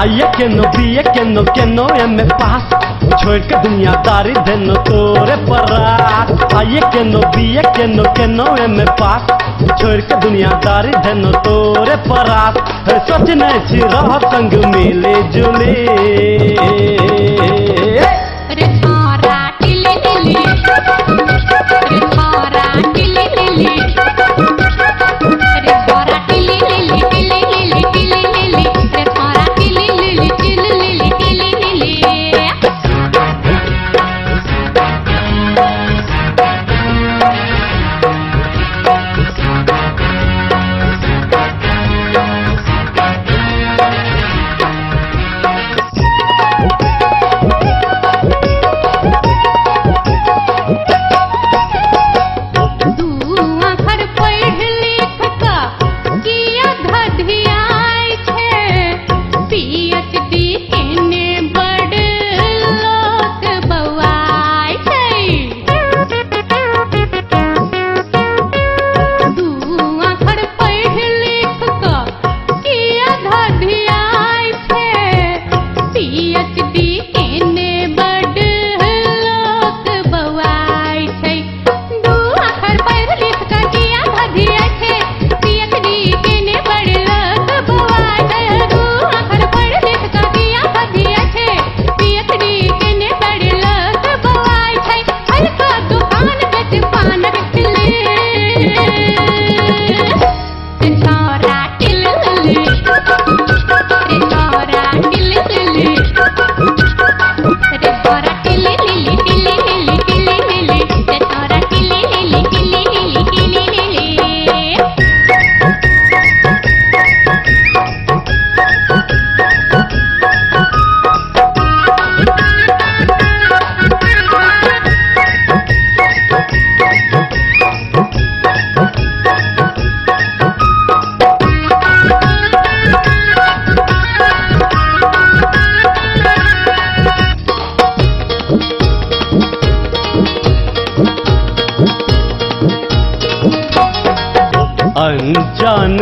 आइए केनो, बीए केनो एम पास। छोड़ के दुनिया दुनियादारी देनो तोरे परास। आइए केनो, बीए केनो एम पास। छोड़ के दुनियादारी देनो तोरे परास। सोच नहीं छी रह संग मिले जुले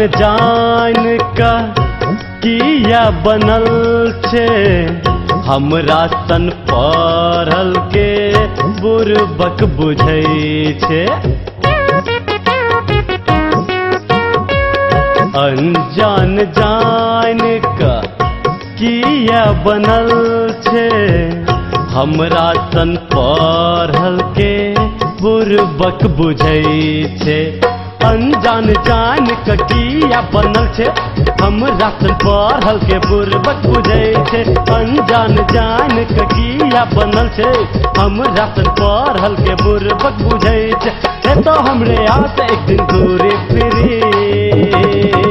जान का किया बनल छे। हमरा सन पढ़ल के बुरबक बुझै छे। अनजान जान का किया बनल छे। हमरा सन पढ़ल के बुरबक बुझै छे। अनजान जान कटिया बनल छे। हमरा सन पढ़ल के बुरबक बुझे छे। अनजान जान कटिया बनल छे। हमरा सन पढ़ल के बुरबक बुझे छे। तो हमरे आस एक दिन दूरी फिरे।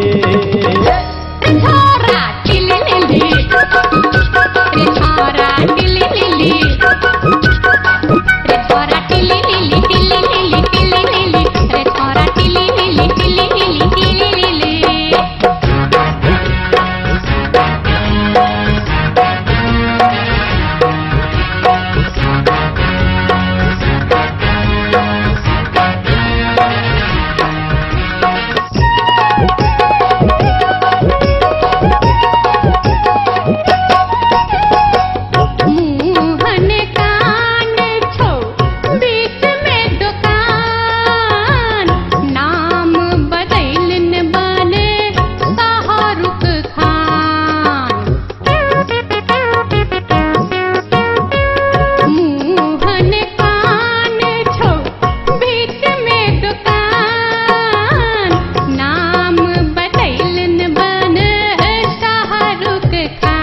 देखा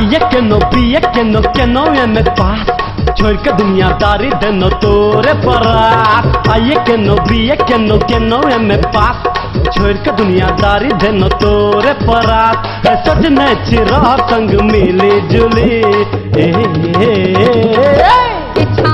आइए केनो पिए केनो केनो ए पास। छोड़ के दुनियादारी देनो तोरे परात आइए केनो पिए केनो केनो ए पास। छोड़ के दुनियादारी देनो तोरे परात सजने चिरा संग मिली जुली। ए, ए, ए, ए, ए। के